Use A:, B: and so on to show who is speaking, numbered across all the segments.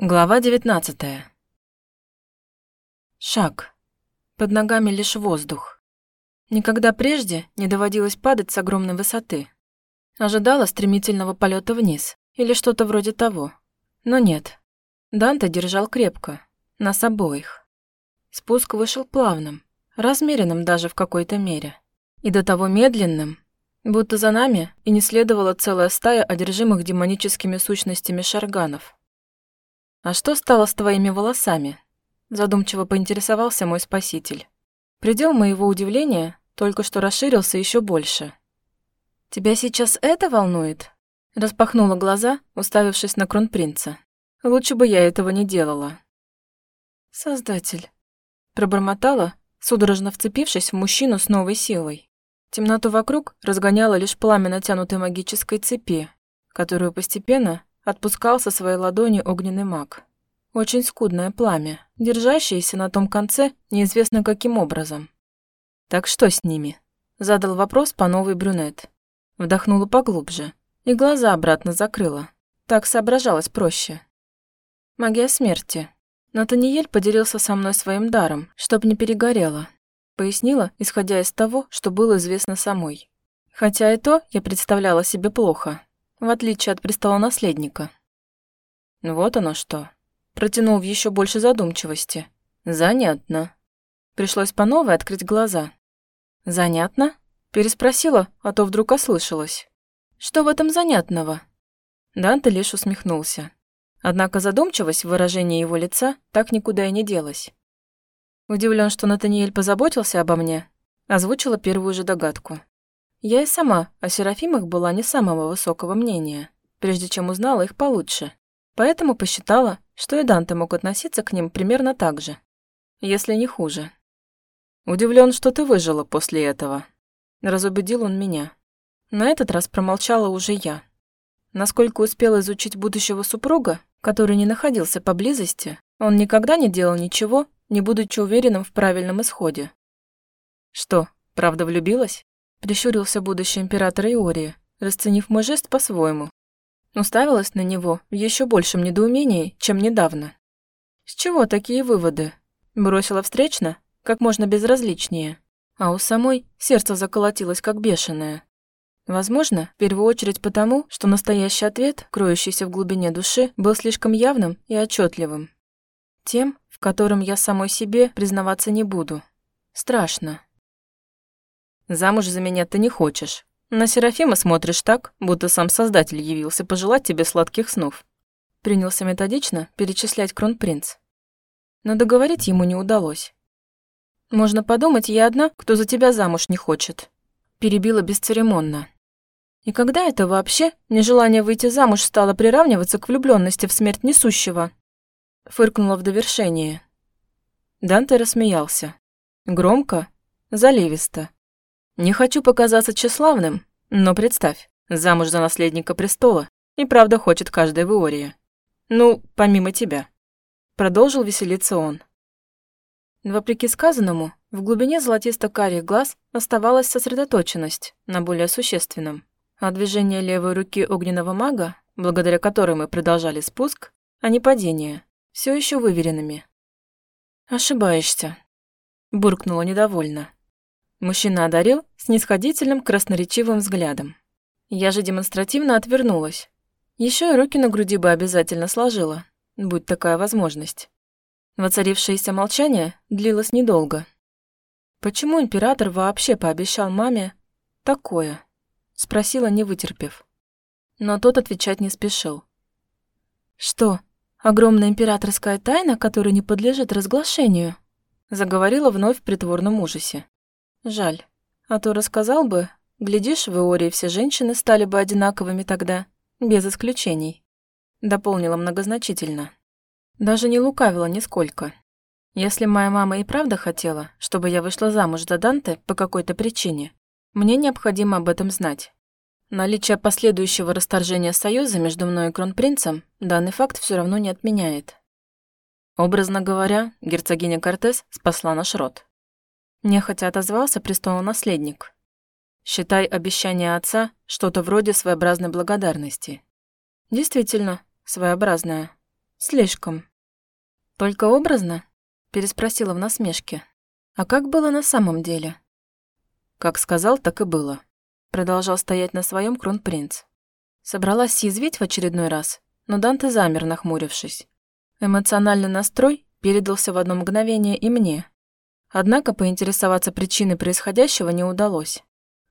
A: Глава 19 Шаг. Под ногами лишь воздух. Никогда прежде не доводилось падать с огромной высоты. Ожидала стремительного полета вниз или что-то вроде того. Но нет. Данте держал крепко. Нас обоих. Спуск вышел плавным, размеренным даже в какой-то мере. И до того медленным, будто за нами и не следовала целая стая одержимых демоническими сущностями шарганов – «А что стало с твоими волосами?» Задумчиво поинтересовался мой спаситель. Предел моего удивления только что расширился еще больше. «Тебя сейчас это волнует?» Распахнула глаза, уставившись на кронпринца. «Лучше бы я этого не делала». «Создатель», пробормотала, судорожно вцепившись в мужчину с новой силой. Темноту вокруг разгоняло лишь пламя натянутой магической цепи, которую постепенно отпускал со своей ладони огненный маг. Очень скудное пламя, держащееся на том конце неизвестно каким образом. «Так что с ними?» – задал вопрос по новой брюнет. Вдохнула поглубже и глаза обратно закрыла. Так соображалось проще. «Магия смерти», Натаниэль поделился со мной своим даром, чтоб не перегорело. Пояснила, исходя из того, что было известно самой. Хотя и то я представляла себе плохо в отличие от престолонаследника. Вот оно что. Протянул в еще больше задумчивости. Занятно. Пришлось по новой открыть глаза. Занятно? Переспросила, а то вдруг ослышалась. Что в этом занятного? Данте лишь усмехнулся. Однако задумчивость в выражении его лица так никуда и не делась. Удивлен, что Натаниэль позаботился обо мне, озвучила первую же догадку. Я и сама о Серафимах была не самого высокого мнения, прежде чем узнала их получше. Поэтому посчитала, что и Данте мог относиться к ним примерно так же, если не хуже. Удивлен, что ты выжила после этого. Разубедил он меня. На этот раз промолчала уже я. Насколько успел изучить будущего супруга, который не находился поблизости, он никогда не делал ничего, не будучи уверенным в правильном исходе. Что, правда влюбилась? Прищурился будущий император Иории, расценив мой жест по-своему. Уставилась на него в еще большем недоумении, чем недавно. С чего такие выводы? Бросила встречно, как можно безразличнее. А у самой сердце заколотилось как бешеное. Возможно, в первую очередь потому, что настоящий ответ, кроющийся в глубине души, был слишком явным и отчетливым. Тем, в котором я самой себе признаваться не буду. Страшно. Замуж за меня ты не хочешь. На Серафима смотришь так, будто сам Создатель явился пожелать тебе сладких снов. Принялся методично перечислять кронпринц. Но договорить ему не удалось. Можно подумать, я одна, кто за тебя замуж не хочет. Перебила бесцеремонно. И когда это вообще нежелание выйти замуж стало приравниваться к влюбленности в смерть несущего? Фыркнула в довершение. Данте рассмеялся. Громко, заливисто. Не хочу показаться тщеславным, но представь, замуж за наследника престола и правда хочет каждая в Ну, помимо тебя. Продолжил веселиться он. Вопреки сказанному, в глубине золотисто-карих глаз оставалась сосредоточенность на более существенном, а движение левой руки огненного мага, благодаря которой мы продолжали спуск, а не падение, все еще выверенными. «Ошибаешься», – буркнула недовольно. Мужчина одарил снисходительным красноречивым взглядом. Я же демонстративно отвернулась. Еще и руки на груди бы обязательно сложила, будь такая возможность. Воцарившееся молчание длилось недолго. Почему император вообще пообещал маме такое? Спросила, не вытерпев. Но тот отвечать не спешил. Что, огромная императорская тайна, которая не подлежит разглашению? Заговорила вновь в притворном ужасе. Жаль. А то рассказал бы, глядишь, в Иории все женщины стали бы одинаковыми тогда, без исключений. Дополнила многозначительно. Даже не лукавила нисколько. Если моя мама и правда хотела, чтобы я вышла замуж за Данте по какой-то причине, мне необходимо об этом знать. Наличие последующего расторжения союза между мной и кронпринцем данный факт все равно не отменяет. Образно говоря, герцогиня Кортес спасла наш род. Нехотя отозвался престолонаследник. Считай обещание отца что-то вроде своеобразной благодарности. Действительно, своеобразная. Слишком. Только образно? Переспросила в насмешке. А как было на самом деле? Как сказал, так и было. Продолжал стоять на своем кронпринц. Собралась съязвить в очередной раз, но Данте замер, нахмурившись. Эмоциональный настрой передался в одно мгновение и мне. Однако поинтересоваться причиной происходящего не удалось.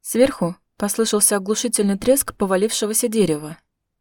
A: Сверху послышался оглушительный треск повалившегося дерева.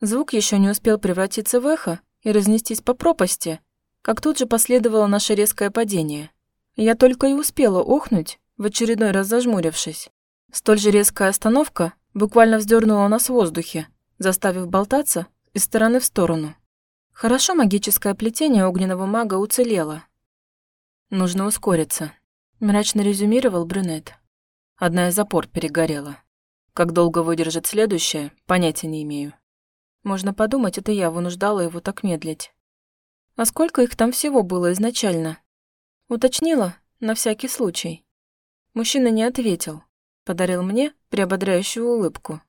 A: Звук еще не успел превратиться в эхо и разнестись по пропасти, как тут же последовало наше резкое падение. Я только и успела охнуть, в очередной раз зажмурившись. Столь же резкая остановка буквально вздернула нас в воздухе, заставив болтаться из стороны в сторону. Хорошо магическое плетение огненного мага уцелело. Нужно ускориться, мрачно резюмировал брюнет. Одна из опор перегорела. Как долго выдержит следующая, понятия не имею. Можно подумать, это я вынуждала его так медлить. А сколько их там всего было изначально? Уточнила, на всякий случай. Мужчина не ответил, подарил мне приободряющую улыбку.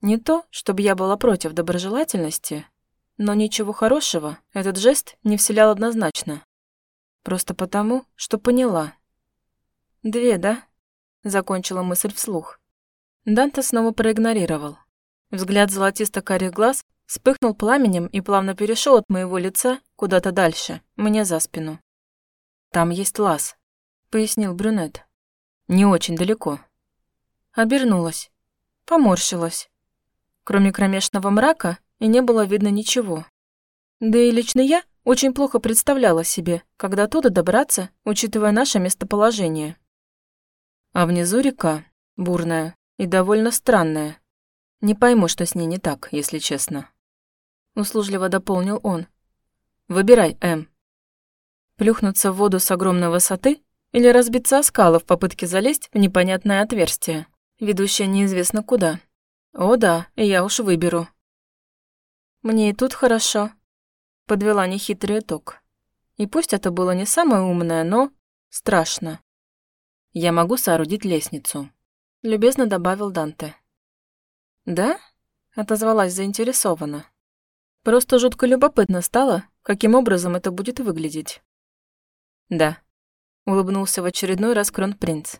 A: Не то, чтобы я была против доброжелательности, но ничего хорошего этот жест не вселял однозначно. Просто потому, что поняла. «Две, да?» — закончила мысль вслух. Данте снова проигнорировал. Взгляд золотисто-карих глаз вспыхнул пламенем и плавно перешел от моего лица куда-то дальше, мне за спину. «Там есть лаз», — пояснил брюнет. «Не очень далеко». Обернулась. Поморщилась. Кроме кромешного мрака и не было видно ничего. Да и лично я очень плохо представляла себе, когда туда добраться, учитывая наше местоположение. А внизу река, бурная и довольно странная. Не пойму, что с ней не так, если честно. Услужливо дополнил он. Выбирай, М. Плюхнуться в воду с огромной высоты или разбиться о скалы в попытке залезть в непонятное отверстие, ведущее неизвестно куда. О да, я уж выберу. Мне и тут хорошо. Подвела нехитрый итог. И пусть это было не самое умное, но страшно. Я могу соорудить лестницу. Любезно добавил Данте. Да? Отозвалась заинтересованно. Просто жутко любопытно стало, каким образом это будет выглядеть. Да. Улыбнулся в очередной раз кронпринц.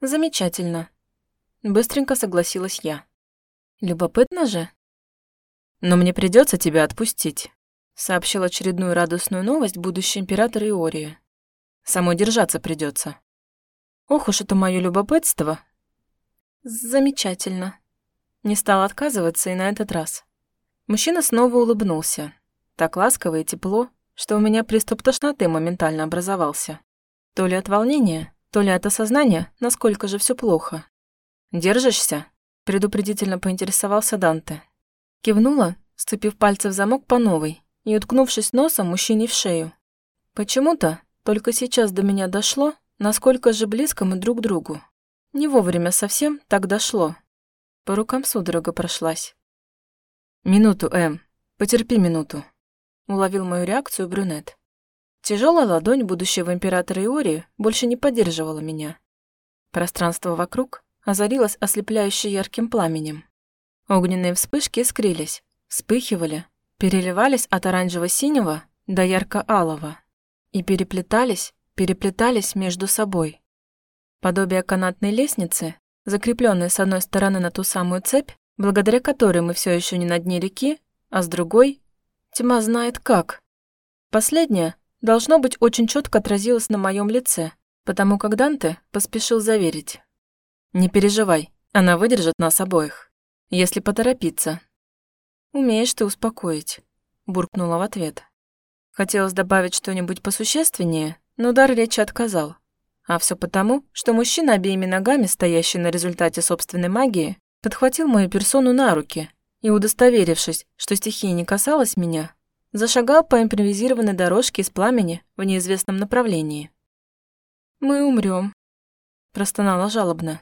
A: Замечательно. Быстренько согласилась я. Любопытно же. «Но мне придется тебя отпустить», — сообщил очередную радостную новость будущий император Иории. «Самой держаться придется. «Ох уж это мое любопытство!» «Замечательно». Не стал отказываться и на этот раз. Мужчина снова улыбнулся. Так ласково и тепло, что у меня приступ тошноты моментально образовался. То ли от волнения, то ли от осознания, насколько же все плохо. «Держишься?» — предупредительно поинтересовался Данте. Кивнула, сцепив пальцы в замок по новой и уткнувшись носом мужчине в шею. Почему-то только сейчас до меня дошло, насколько же близко мы друг к другу. Не вовремя совсем так дошло. По рукам судорога прошлась. «Минуту, Эм, потерпи минуту», — уловил мою реакцию брюнет. Тяжелая ладонь будущего императора Иории больше не поддерживала меня. Пространство вокруг озарилось ослепляюще ярким пламенем. Огненные вспышки искрились, вспыхивали, переливались от оранжево-синего до ярко-алого и переплетались, переплетались между собой. Подобие канатной лестницы, закрепленной с одной стороны на ту самую цепь, благодаря которой мы все еще не на дне реки, а с другой — тьма знает как. Последнее должно быть очень четко отразилось на моем лице, потому как Данте поспешил заверить. «Не переживай, она выдержит нас обоих» если поторопиться. «Умеешь ты успокоить», — буркнула в ответ. Хотелось добавить что-нибудь посущественнее, но дар речи отказал. А все потому, что мужчина обеими ногами, стоящий на результате собственной магии, подхватил мою персону на руки и, удостоверившись, что стихия не касалась меня, зашагал по импровизированной дорожке из пламени в неизвестном направлении. «Мы умрем, простонала жалобно.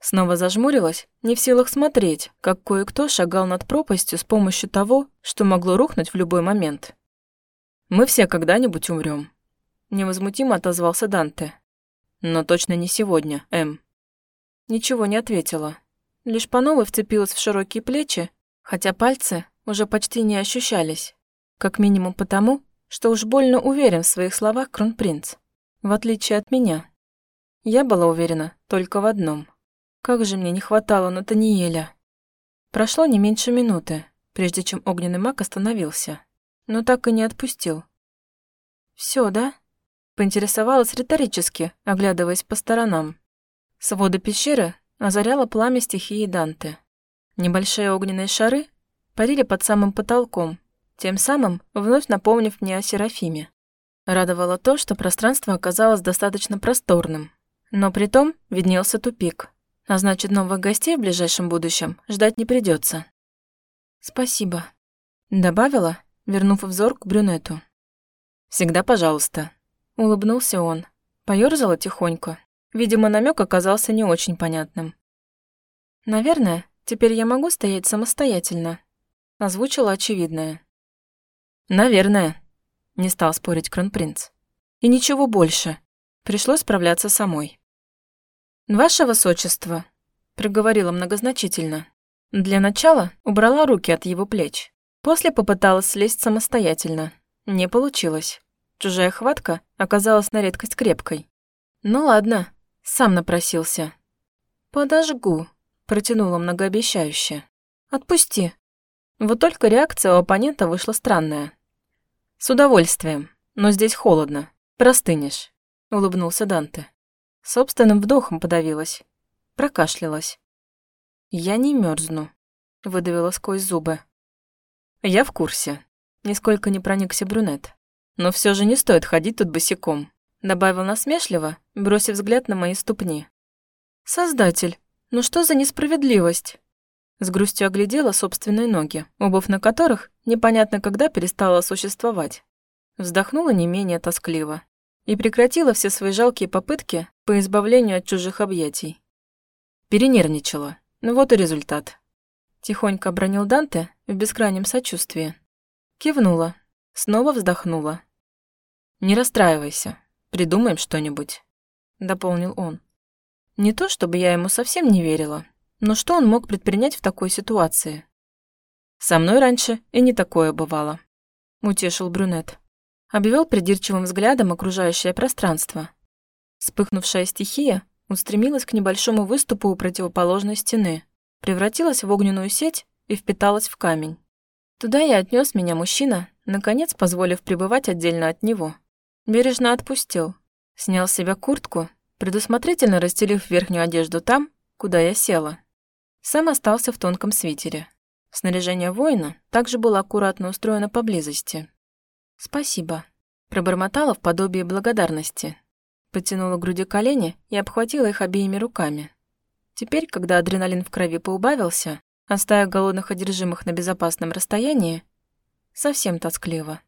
A: Снова зажмурилась, не в силах смотреть, как кое-кто шагал над пропастью с помощью того, что могло рухнуть в любой момент. «Мы все когда-нибудь умрем», — невозмутимо отозвался Данте. «Но точно не сегодня, М». Ничего не ответила. Лишь по новой вцепилась в широкие плечи, хотя пальцы уже почти не ощущались. Как минимум потому, что уж больно уверен в своих словах кронпринц, в отличие от меня. Я была уверена только в одном. Как же мне не хватало Натаниэля. Прошло не меньше минуты, прежде чем огненный маг остановился, но так и не отпустил. Все, да?» Поинтересовалась риторически, оглядываясь по сторонам. Своды пещеры озаряло пламя стихии Данте. Небольшие огненные шары парили под самым потолком, тем самым вновь напомнив мне о Серафиме. Радовало то, что пространство оказалось достаточно просторным, но при том виднелся тупик, а значит, новых гостей в ближайшем будущем ждать не придется. «Спасибо», — добавила, вернув взор к брюнету. «Всегда пожалуйста», — улыбнулся он. Поёрзала тихонько. Видимо, намек оказался не очень понятным. «Наверное, теперь я могу стоять самостоятельно», — озвучила очевидное. «Наверное», — не стал спорить кронпринц. «И ничего больше. Пришлось справляться самой». «Ваше высочество», — проговорила многозначительно. Для начала убрала руки от его плеч. После попыталась слезть самостоятельно. Не получилось. Чужая хватка оказалась на редкость крепкой. Ну ладно, сам напросился. «Подожгу», — протянула многообещающе. «Отпусти». Вот только реакция у оппонента вышла странная. «С удовольствием, но здесь холодно. Простынешь», — улыбнулся Данте. Собственным вдохом подавилась. Прокашлялась. «Я не мерзну», — выдавила сквозь зубы. «Я в курсе», — нисколько не проникся брюнет. «Но все же не стоит ходить тут босиком», — добавил насмешливо, бросив взгляд на мои ступни. «Создатель, ну что за несправедливость?» С грустью оглядела собственные ноги, обувь на которых непонятно когда перестала существовать. Вздохнула не менее тоскливо и прекратила все свои жалкие попытки по избавлению от чужих объятий. Перенервничала. Ну вот и результат. Тихонько обронил Данте в бескрайнем сочувствии. Кивнула. Снова вздохнула. «Не расстраивайся. Придумаем что-нибудь», — дополнил он. Не то, чтобы я ему совсем не верила, но что он мог предпринять в такой ситуации? «Со мной раньше и не такое бывало», — утешил брюнет. Обвел придирчивым взглядом окружающее пространство. Вспыхнувшая стихия устремилась к небольшому выступу у противоположной стены, превратилась в огненную сеть и впиталась в камень. Туда и отнес меня мужчина, наконец позволив пребывать отдельно от него. Бережно отпустил, снял с себя куртку, предусмотрительно расстелив верхнюю одежду там, куда я села. Сам остался в тонком свитере. Снаряжение воина также было аккуратно устроено поблизости. «Спасибо», — пробормотала в подобии благодарности, Подтянула к груди колени и обхватила их обеими руками. Теперь, когда адреналин в крови поубавился, оставив голодных одержимых на безопасном расстоянии, совсем тоскливо.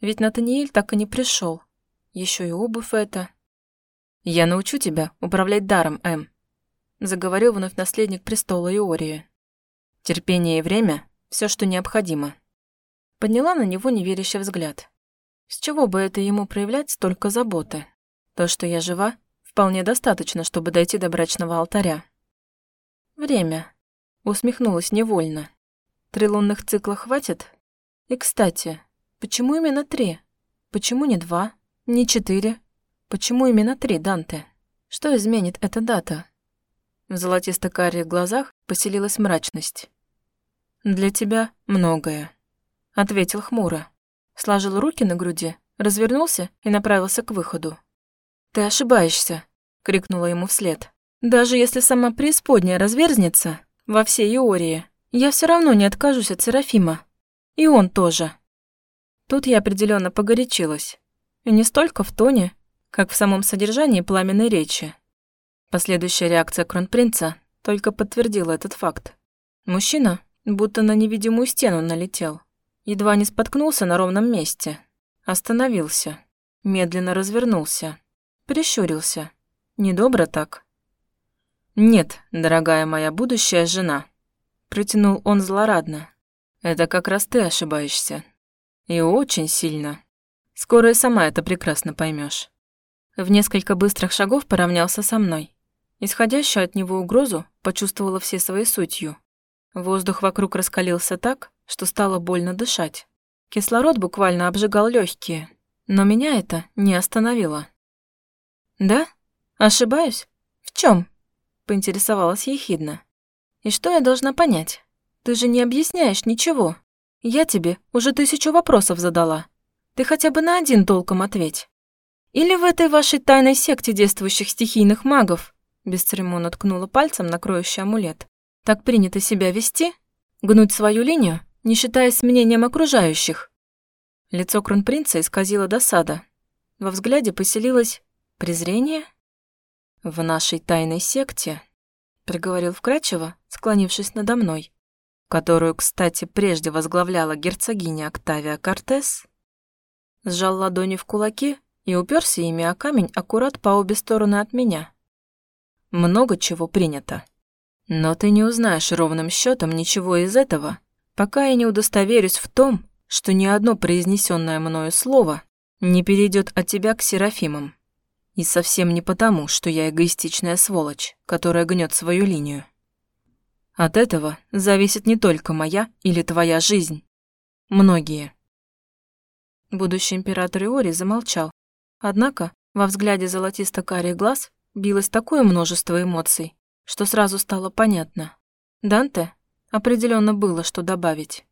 A: Ведь Натаниэль так и не пришел. Еще и обувь это. «Я научу тебя управлять даром, Эм», — заговорил вновь наследник престола Иории. «Терпение и время — все, что необходимо». Подняла на него неверящий взгляд. С чего бы это ему проявлять столько заботы? То, что я жива, вполне достаточно, чтобы дойти до брачного алтаря. Время. Усмехнулась невольно. Три лунных цикла хватит? И, кстати, почему именно три? Почему не два? Не четыре? Почему именно три, Данте? Что изменит эта дата? В золотисто-карих глазах поселилась мрачность. «Для тебя многое», — ответил хмуро. Сложил руки на груди, развернулся и направился к выходу. «Ты ошибаешься», — крикнула ему вслед. «Даже если сама преисподняя разверзнется во всей Иории, я все равно не откажусь от Серафима. И он тоже». Тут я определенно погорячилась. И не столько в тоне, как в самом содержании пламенной речи. Последующая реакция кронпринца только подтвердила этот факт. Мужчина будто на невидимую стену налетел. Едва не споткнулся на ровном месте. Остановился. Медленно развернулся. Прищурился. Недобро так. «Нет, дорогая моя будущая жена», — протянул он злорадно. «Это как раз ты ошибаешься. И очень сильно. Скоро и сама это прекрасно поймешь. В несколько быстрых шагов поравнялся со мной. Исходящую от него угрозу почувствовала всей своей сутью. Воздух вокруг раскалился так, что стало больно дышать. Кислород буквально обжигал легкие, но меня это не остановило. «Да? Ошибаюсь? В чем? поинтересовалась ехидно. «И что я должна понять? Ты же не объясняешь ничего. Я тебе уже тысячу вопросов задала. Ты хотя бы на один толком ответь. Или в этой вашей тайной секте действующих стихийных магов, бесцеремонно ткнула пальцем на кроющий амулет, так принято себя вести? Гнуть свою линию, не считаясь мнением окружающих? Лицо кронпринца исказило досада. Во взгляде поселилось презрение. «В нашей тайной секте», — проговорил вкрадчиво, склонившись надо мной, которую, кстати, прежде возглавляла герцогиня Октавия Кортес, сжал ладони в кулаки и уперся ими о камень аккурат по обе стороны от меня. Много чего принято. Но ты не узнаешь ровным счетом ничего из этого, пока я не удостоверюсь в том, что ни одно произнесенное мною слово не перейдет от тебя к Серафимам. И совсем не потому, что я эгоистичная сволочь, которая гнет свою линию. От этого зависит не только моя или твоя жизнь. Многие. Будущий император Иори замолчал. Однако во взгляде золотисто-карих глаз билось такое множество эмоций, что сразу стало понятно. Данте определенно было что добавить.